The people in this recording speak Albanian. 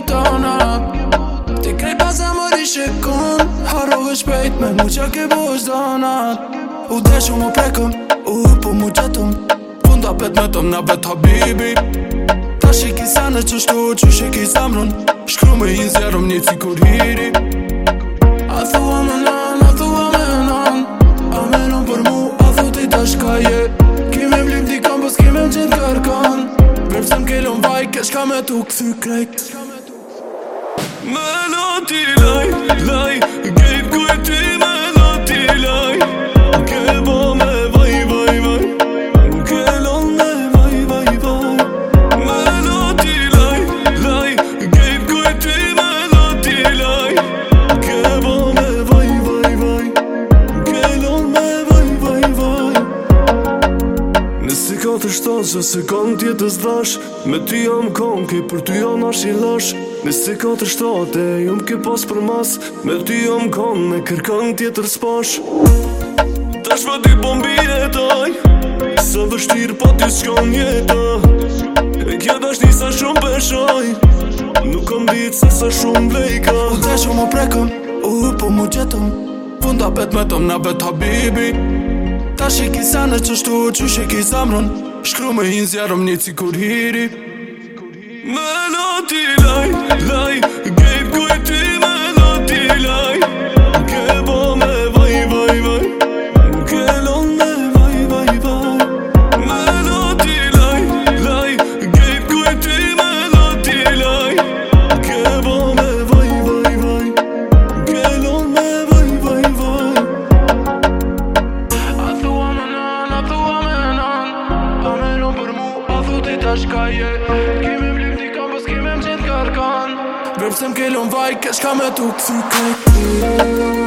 butona Ti krej pas e më di shikon Harove shpejt me mu ke bush donat U deshu më prekëm, u hëpu më qëtëm Punda pet me tëm nga bet habibi Ta shiki sa në që shtu, që shiki sa mërën Shkru me i zjerëm një cikur hiri A thua me nan, a thua me nan A menon për mu, a thu ti ta shka je Kime blim di kam, pës po kime gjithë kërkan Bërëm se m'kelon vaj, kesh me tu këthy me tu këthy krejt Më loti laj, laj, laj shton se se kanë tjetës dash Me ty jam kanë ke për ty jam ash i lash Në se ka të shtate jam ke pas për mas Me ty jam kanë me kërkan tjetër spash Tash për po dy bombire taj Sa vështirë pa po ty s'kan jeta E kjo dash sa shumë pëshoj Nuk kam ditë se sa shumë vlejka U të shumë më prekon U po më gjetëm Funda bet me tëm na bet habibi Ta shiki sene që shtu që shiki Shkru me hinë zjarëm një cikur hiri Me lati laj, laj, ta shkaje Kime më blim t'i kam, pës po kime më qitë kërkan Vërëpëse më kelon vaj, kesh me tukë Kime më blim